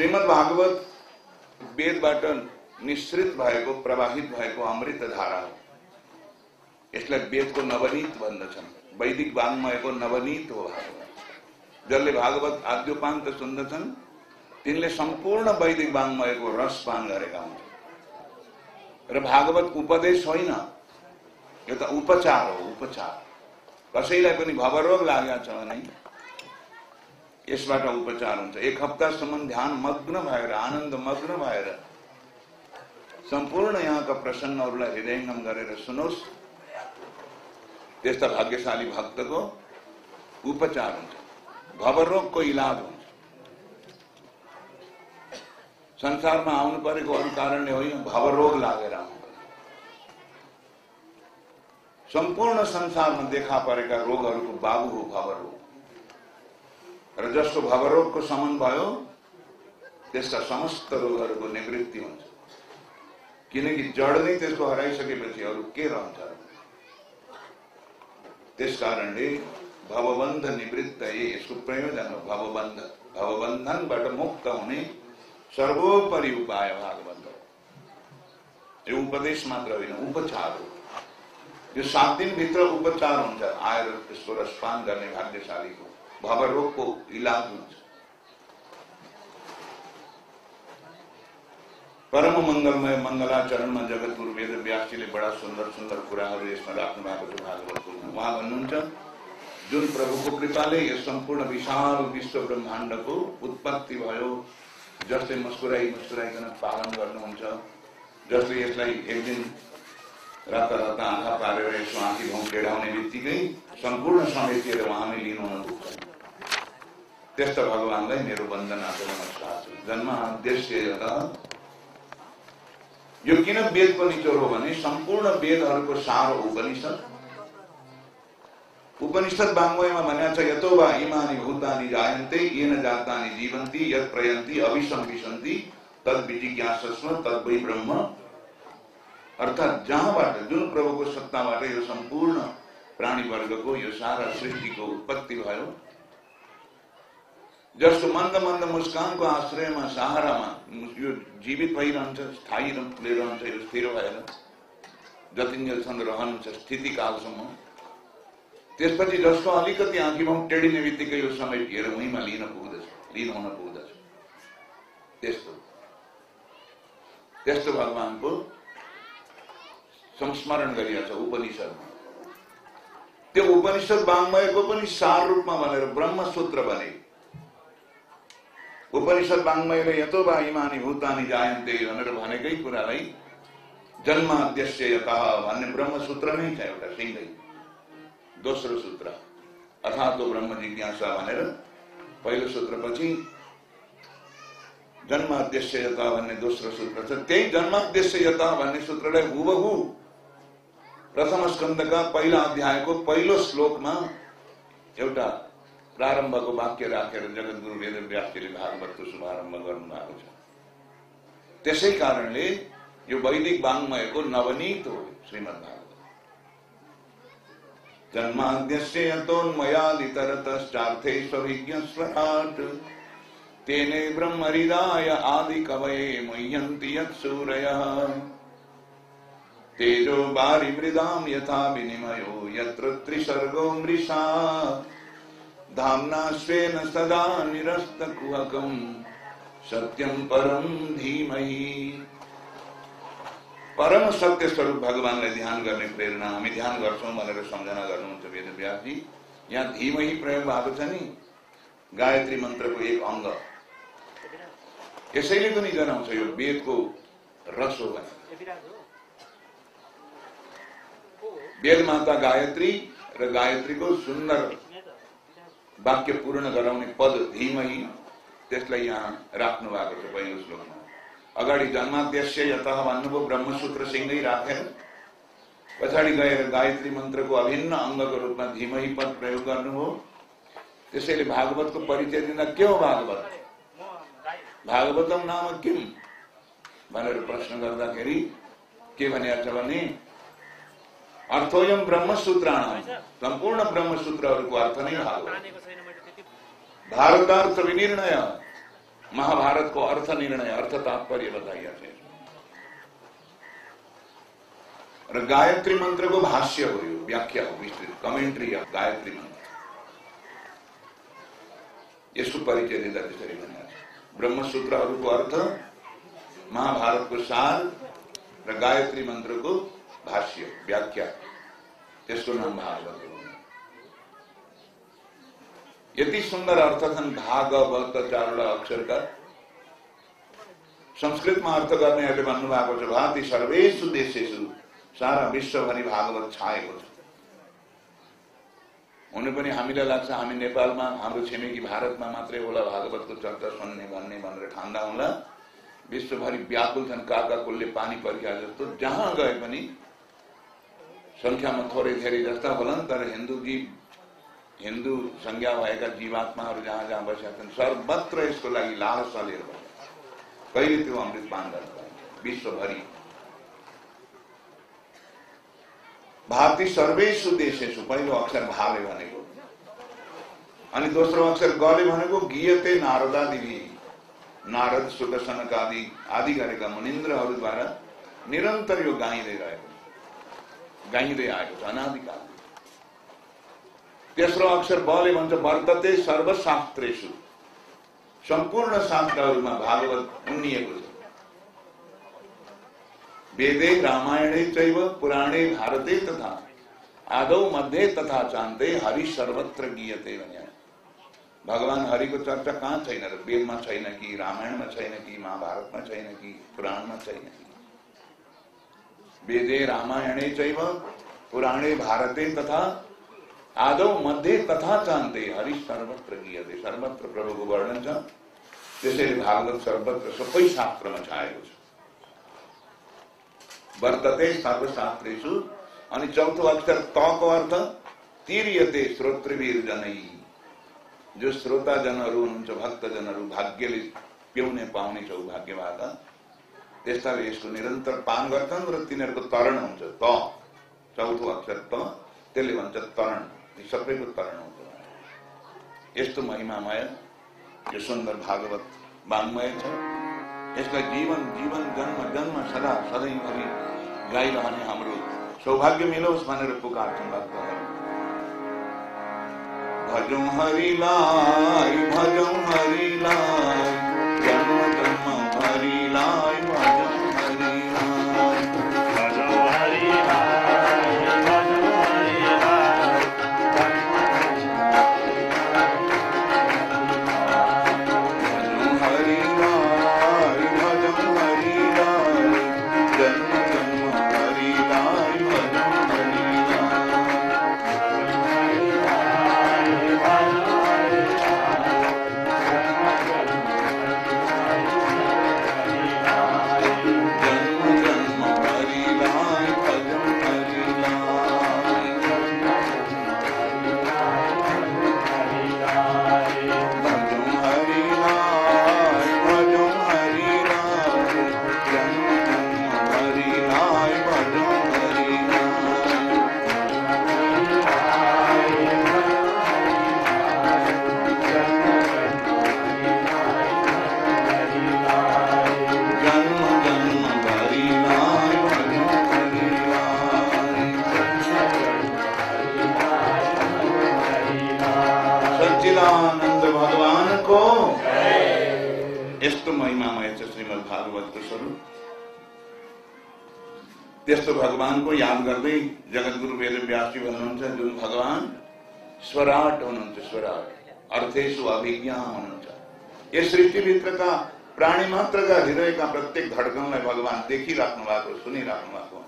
श्रीमद् भागवत वेदबाट निश्रित भएको प्रवाहित भएको अमृत धारा हो। यसलाई वेदको नवनीत भन्दछन्। वैदिक वाङ्मयको नवनीत हो भागवत। जसले भागवत आद्योपान्त सुन्दछन् तिनले सम्पूर्ण वैदिक वाङ्मयको रस पान गरेका हुन्छन् र भागवत उपदेश होइन। यो त उपचार हो उपचार। कसैलाई पनि भवरोग लागेको छ भने यसबाट उपचार हुन्छ एक हप्तासम्म ध्यान, मग्न भएर आनन्द मग्न भएर सम्पूर्ण यहाँका प्रसङ्गहरूलाई हृदयङ्गम गरेर सुनोस् त्यस्ता भाग्यशाली भक्तको उपचार हुन्छ भवरोगको इलाज हुन्छ संसारमा आउनु परेको अरू कारणले होइन भवरोग लागेर आउनु सम्पूर्ण संसारमा देखा परेका रोगहरूको बाबु हो भवरोग र जसको भवरोगको समन भयो त्यसका समस्त रोगहरूको निवृत्ति हुन्छ। किनकि जड नै त्यसको हराइसकेपछि अरू के रहन्छ? त्यस कारणले भवबन्ध निवृत्त यसको प्रयोजन हो। भवबन्ध, भवबन्धनबाट मुक्त हुने सर्वोपरि उपाय भागवत हो। यो उपदेश मात्र होइन, उपचार हो। यो सात दिनभित्र उपचार हुन्छ। आएर त्यसको रसपान गर्ने भाग्यशालीको भवरोगको इलाज हुन्छ परम मङ्गलमय मङ्गलाचरणमा जगतगुरु वेद व्यासजीले बडा सुन्दर सुन्दर कुराहरू यसमा राख्नु भएको छ भागवतको उहाँ भन्नुहुन्छ जुन प्रभुको कृपाले यस सम्पूर्ण विशाल विश्व ब्रह्माण्डको उत्पत्ति भयो। जसले मुस्कुराई मुस्कुराइकन पालन गर्नुहुन्छ जसले यसलाई एक दिन राता राता आँखा पारेर यसो आँखी भाउ टेढाउने बित्तिकै सम्पूर्ण समेटिएर उहाँमै लिनुहुन पुग्छ त्यस्ता भगवान्लाई मेरो वन्दना नमस्कार छ जन्म उद्देश्य यो किन वेदको निचोर हो भने सम्पूर्ण वेदहरूको सार उपनिषद। उपनिषद वाङ्मयमा भनेको छ, यतो वा इमानी भूतानि जायन्ते, येन जातानि जीवन्ति, यत प्रयन्ति, अभिसंविशन्ति, तद विजिज्ञासस्म तद वै ब्रह्म। अर्थात जहाँबाट, जुन प्रभुको सत्ताबाट यो सम्पूर्ण प्राणी वर्गको यो सारा सृष्टिको उत्पत्ति भयो जसको मन्द मन्द मुस्कानको आश्रयमा सहारामा यो जीवित भइरहन्छ स्थायी रहन्छ यो स्थिर भएर जतिन्जेलसम्म रहन्छ स्थितिकालसम्म। त्यसपछि जसको अलिकति आँखीमा टेडिने बित्तिकै यो समेटिएर उहीमा लिन पुग्दछ लिन हुन पुग्दछ। त्यस्तो। त्यस्तो भगवानको संस्मरण गरिएको छ उपनिषदमा। त्यो उपनिषद वाङ्मयको पनि सार रूपमा भनेर ब्रह्मसूत्र भने उपनिषद वाङ्मयले यतो वा इमानी भूतानी जायन्ते भनेर भनेकै कुरालाई जन्माद्यस्य यता भन्ने ब्रह्मसूत्र नै छ एउटा सिङ्गै दोस्रो सूत्र। अथातो ब्रह्म जिज्ञासा भनेर पहिलो सूत्रपछि जन्माद्यस्य यता भन्ने दोस्रो सूत्र छ। त्यही जन्माद्यस्य यता भन्ने सूत्रलाई हुबहु प्रथम स्कन्दका पहिला अध्यायको पहिलो श्लोकमा एउटा प्रारम्भको वाक्य राखेर जगत गुरु वेद व्यासजीले भागवतको शुभारंभ गर्नु भएको छ त्यसै कारणले यो वैदिक वाङ्मयको नवनीत हो श्रीमद् भागवत जन्माद्यस्य यतोन्मयादितरतश्चार्थे स्वविज्ञस्वराट् तेने ब्रह्महृदाय आदि कवये मुह्यन्ति यत्सूरयः तेजो यथा विनिमयो यत्र त्रिसर्गो मृषा धामना स्वेन सदा निरस्तकुहकं सत्यम परम धीमहि। परम सत्य स्वरूप भगवान्लाई ध्यान गर्ने प्रेरणा, हामी ध्यान भनेर सम्झना गर्नुहुन्छ वेद व्यासजी यहाँ धीमही प्रयोग नि गायत्री मन्त्रको एक अङ्ग यसैले पनि जनाउँछ यो वेदको रस हो भने वेद माता गायत्री, र गायत्रीको सुन्दर वाक्य पूर्ण गराउने पद धीमही, त्यसलाई यहाँ राख्नु भएको छ पहिलो श्लोकमा। अगाडि जन्माद्यस्य यत भन्नुभयो ब्रह्मसूत्रसँगै राखेर, पछाडि गएर गायत्री मन्त्रको अभिन्न अङ्गको रूपमा धीमही पद प्रयोग गर्नुभयो त्यसैले भागवतको परिचय दिँदा के हो भागवत? भागवतम नाम किम? भनेर प्रश्न गर्दाखेरि, के भनेको भने अर्थोयम ब्रह्मसूत्राणाम संपूर्ण ब्रह्म ब्रह्मसूत्र ಅವರಿಗೂ ಅರ್ಥನೇ ಆಗುವ भारतार्थ विनिर्णय महाभारत को अर्थ निर्णय अर्थ तात्पर्य बताया फिर और गायत्री मंत्र को भाष्य हो व्याख्या हो विस्तृत कमेंट्री या गायत्री मंत्र। ये यसको परिचय दिँदा त्यसरी भन्दा ब्रह्मसूत्रहरूको अर्थ, महाभारत को सार र गायत्री को भाष्य व्याख्या त्यसको नाम भागवत हो यति सुन्दर अर्थ छन् भागवत चारवटा अक्षरका संस्कृतमा अर्थ गर्नेहरूले भन्नुभएको छ भाति सर्वेषु देशेषु सारा विश्वभरि भागवत छाएको छ। हुनु पनि हामीलाई लाग्छ हामी नेपालमा हाम्रो छिमेकी भारतमा मात्रै होला भागवतको चर्चा सुन्ने भन्ने भनेर ठान्दा होला। विश्वभरि व्याकुल छन् काका कुलले पानी पर्खिया जस्तो जहाँ गए पनि सङ्ख्यामा थोरै धेरै जस्ता होलान् तर हिंदू हिंदू संज्ञा भएका जीवात्माहरू जहाँ जहाँ बसेका छन् सर्वत्र यसको लागि लालसा लिएर कहिले त्यो अमृतपान गर्न विश्वभरि। भाति सर्वेशु देशेशु पहिलो अक्षर भाले भनेको अनि दोस्रो अक्षर गले भनेको गियते नारदादिवी नारद सुदर्शनक आदि आदि गरेका मुनिन्द्रहरूद्वारा निरन्तर यो गाइँदै रहेको गाइँदै छ अनादिकाल तेस्रो अक्षर बले भन्छ वर्तते सर्वशास्त्रेषु। सम्पूर्ण शास्त्रहरूमा भागवत उन्निएको छ। वेदे, रामायणे चैव, पुराणे भारते तथा आदौ मध्ये तथा चान्ते हरि सर्वत्र गीयते भने भगवान हरिको चर्चा कहाँ छैन र वेदमा छैन कि रामायणमा छैन कि महाभारतमा छैन कि पुराणमा छैन कि? वेदे रामायणे चैव, पुराणे भारते तथा आदौ मध्ये तथा चान्ते। हरि सर्वत्र गीयते सर्वत्र प्रभुको वर्णन छ भागवत सर्वत्र सबै शास्त्रमा छाएको छ। वर्तते सर्वशास्त्रेषु चौथो अक्षर त को अर्थ, तिरियते श्रोत्रवीर जनै जो श्रोता जनहरू हुनुहुन्छ, भक्तजनहरू, भाग्यले पिउने पाउने सौभाग्यबाट त्यस्ताले यसको निरन्तर पान गर्छन् र तिनीहरूको तरण हुन्छ त चौथो अक्षर त त्यसले भन्छ तरण सबैको तरण हुन्छ यस्तो महिमामय यो सुन्दर भागवत वाङ्मय छ यसलाई जीवन जीवन जन्म जन्म सदा सधैँभरि गाइरहने हाम्रो सौभाग्य मिलोस् भनेर पुकार्छौँ भक्तहरू भजौँ हरिलाई भजौँ हरिलाई त्यस्तो भगवानको याद गर्दै जगत गुरु वेद व्यासजी भन्नुहुन्छ जुन भगवान, स्वराट हुनुहुन्छ स्वराट। अर्थेशु अभिज्ञा हुनुहुन्छ यस सृष्टिभित्रका प्राणी मात्रका हृदयका प्रत्येक धडकनलाई भगवान देखिराख्नु भएको सुनिराख्नु भएको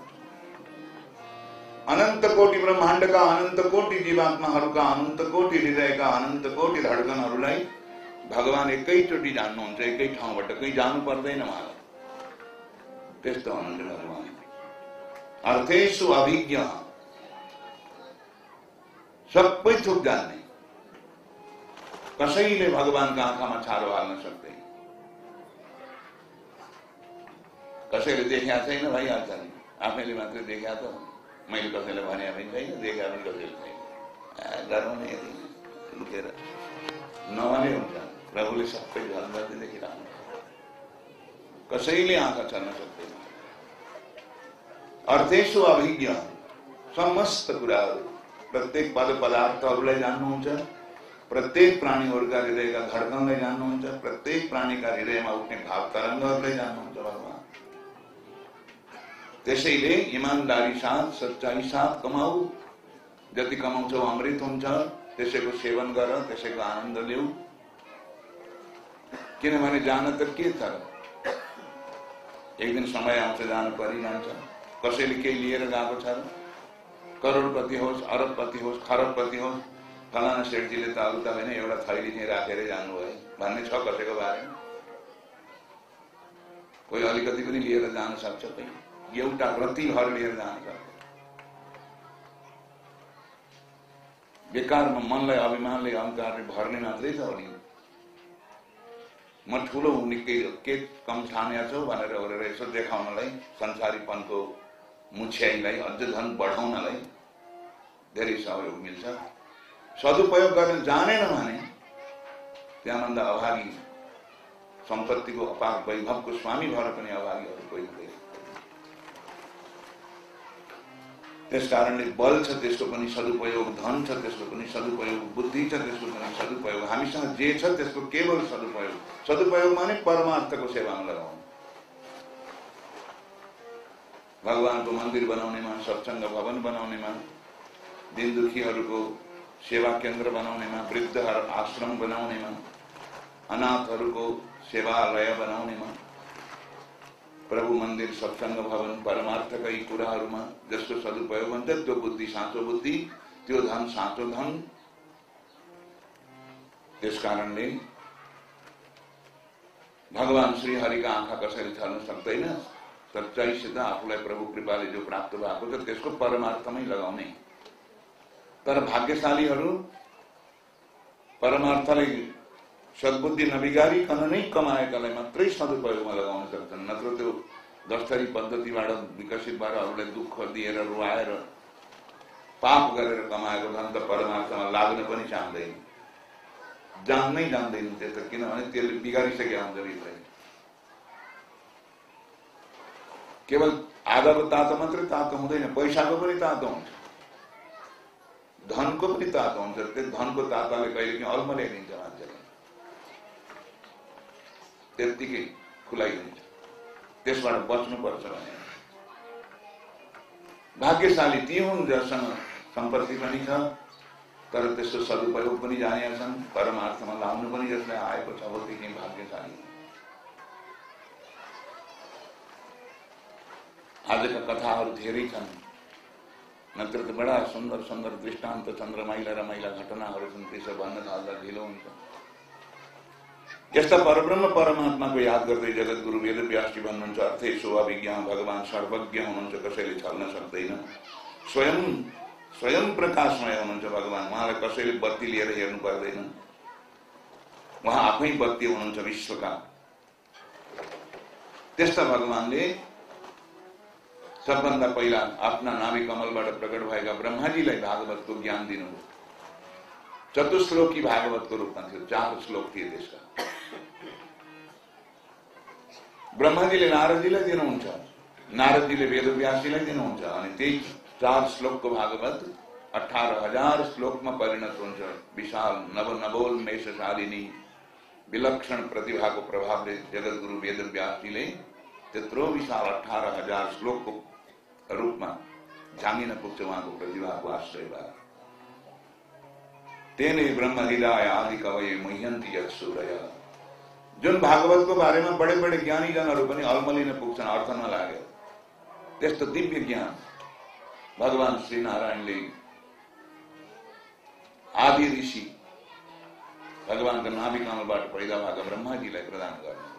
अनन्त कोटि ब्रह्माण्डका अनन्त कोटि जीवात्माहरूका अनन्त कोटि हृदयका अनन्त कोटि धडकनहरूलाई भगवान एकैचोटि जान्नुहुन्छ एकै ठाउँबाट कहीँ जानु पर्दैन उहाँलाई त्यस्तो हुनुहुन्छ भगवान। अर्थेशु अभिज्ञ। सबै थोक जान्ने कसैले भगवानको आँखामा छारो हाल्न सक्दैन कसैले देख्या छैन भइहाल्छ नि आफैले मात्रै देखा त मैले कसैलाई भने पनि छैन देखा पनि कसैले छैन डराउने लुकेर नभने हुन्छ प्रभुले सबै गर्दै देखिरहनु कसैले आँखा चल्न सक्दैन अर्थेशु अभिज्ञ समस्त कुराहरू प्रत्येक पद पदार्थहरूलाई जान्नुहुन्छ प्रत्येक प्राणीहरूका हृदयका धड्कनलाई जान्नुहुन्छ प्रत्येक प्राणीका हृदयमा उठ्ने भाव तरङ्गहरूलाई जान्नुहुन्छ भगवान्। त्यसैले इमान्दारी साथ सच्चाइ साथ कमाऊ। जति कमाउँछौ अमृत हुन्छ। त्यसैको सेवन गर त्यसैको आनन्द ल्याऊ। किनभने जान त के छ? एक दिन समय आउँछ जानु परिरहन्छ। कसैले केही लिएर गएको छ र करोडपति होस् अरबपति होस् खरबपति होस् फलाना सेठजीले त अरू त होइन एउटा थैली चाहिँ राखेरै जानुभयो भन्ने छ कसैको बारेमा कोही अलिकति पनि लिएर जान सक्छ कोही एउटा रति भर लिएर जान सक्छ बेकारमा मनलाई अभिमानले अहङ्कारले भर्ने मात्रै छ भने म ठुलो हुने के के कम छान्या छु भनेर ओरेर यसो देखाउनलाई संसारीपनको मुछ्याइलाई अझ धन बढाउनलाई धेरै सहयोग मिल्छ। सदुपयोग गर्न जानेन भने त्यहाँभन्दा अभागी सम्पत्तिको अपार वैभवको स्वामी भएर पनि अभागीहरू कोही हुँदैन त्यस कारणले बल छ त्यसको पनि सदुपयोग धन छ त्यसको पनि सदुपयोग बुद्धि छ त्यसको पनि सदुपयोग। हामीसँग जे छ त्यसको केवल सदुपयोग। सदुपयोगमा नै परमार्थको सेवामा लगाउनु। भगवानको मंदिर बनाउनेमा सत्सङ्ग भवन बनाउनेमा दिन दुखीहरूको सेवा केन्द्र बनाउनेमा वृद्ध आश्रम बनाउनेमा अनाथहरूको सेवालय बनाउनेमा प्रभु मंदिर, सत्सङ्ग भवन, परमार्थकै कुराहरूमा जसको सदुपयोग हुन्छ, त्यो बुद्धि साँचो बुद्धि, त्यो धन साँचो धन। त्यस कारणले भगवान श्रीहरिका आँखा कसैले छल्न सक्दैन? सच्चाइसित आफूलाई प्रभु कृपाले जो प्राप्त भएको छ त्यसको परमार्थमै लगाउने। तर भाग्यशालीहरू परमार्थलाई सद्बुद्धि नबिगारिकन नै कमाएकालाई मात्रै सदुपयोगमा लगाउन सक्छन्। नत्र त्यो दस्तरी पद्धतिबाट विकसित भएर अरूलाई दुःख दिएर रुवाएर पाप गरेर कमाएको धन त परमार्थमा लाग्न पनि चाहँदैन। जान्नै जान्दैन त्यो त किनभने त्यसले बिगारिसकेका हुन्छ भित्रै केवल आधाको तातो, मात्रै, तातो हुँदैन पैसाको पनि तातो हुन्छ धनको पनि तातो हुन्छ त्यो धनको ताताले कहिलेकाहीँ अल्मल्याइदिन्छ मान्छेलाई त्यत्तिकै खुलाइदिन्छ त्यसबाट बच्नुपर्छ भने भाग्यशाली ती हुन् जससँग संपत्ति पनि छ तर त्यसको सदुपयोग पनि जानेका छन् परमार्थमा लाउनु पनि जसलाई आएको छ हो ती भाग्यशाली। आजका कथाहरू धेरै छन्। नत्र त बडा सुन्दर सुन्दर दृष्टांत, चन्द्रमाइला रमाइला घटनाहरू छन् त्यसो भन्न थाल्दा ढिलो हुन्छ। यस्ता परब्रह्म परमात्माको याद गर्दै जगत गुरु वेद व्यासजी भन्नुहुन्छ, अर्थै विज्ञान भगवान् सर्वज्ञ हुनुहुन्छ, कसैले छल्न सक्दैन। स्वयं स्वयं प्रकाशमय हुनुहुन्छ भगवान्, उहाँलाई कसैले बत्ती लिएर हेर्नु पर्दैन। उहाँ आफै बत्ती हुनुहुन्छ विश्वका। त्यस्ता भगवान्ले सबभन्दा पहिला आफ्ना नाभि कमलबाट प्रकट भएका ब्रह्माजीलाई भागवतको ज्ञान दिनुभयो चतुश्लोकी भागवतको रूपमा थियो चार श्लोक थिए त्यसका ब्रह्माजीले नारदजीलाई दिनुहुन्छ नारदजीले वेदव्यासीलाई दिनुहुन्छ अनि त्यही चार श्लोकको भागवत अठार हज़ार श्लोकमा परिणत हुन्छ विशाल नव नवोल मेषशालिनी विलक्षण प्रतिभाको प्रभावले जगतगुरु वेदव्यासीले त्यत्रो विशाल अठार हज़ार श्लोकको रूपमा झाँगिन पुग्छ उहाँको प्रतिभाको आश्रयबाट तेने ब्रह्म हृदय आदि कवय मह्यन्ती सूर्य। जुन भागवतको बारेमा बडे बडे ज्ञानीजनहरू पनि अल्मलिन पुग्छन् अर्थ नलाग्यो त्यस्तो दिव्य ज्ञान भगवान श्रीनारायणले आदि ऋषि भगवानको नाभि कमलबाट पैदा भएको ब्रह्माजीलाई प्रदान गर्नु